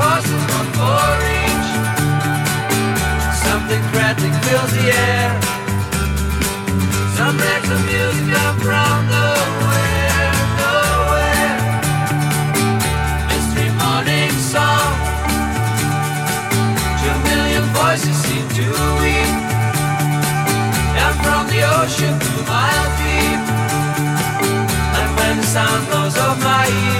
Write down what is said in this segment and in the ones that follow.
blossom on foliage. Something crackling fills the air. Some rags of music come from nowhere, nowhere. Mystery morning song. Two million voices seem to weep. And from the ocean to mile deep. And when the sound goes off my ears,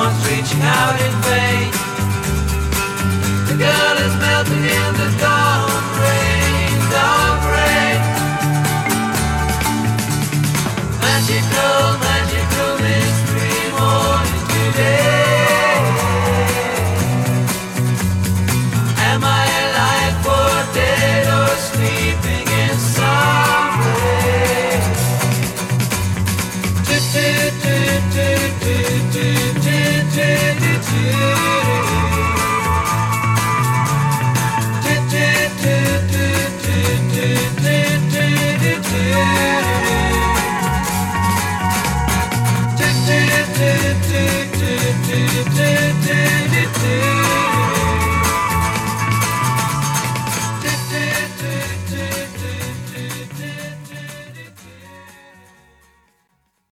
someone's reaching out in vain. The girl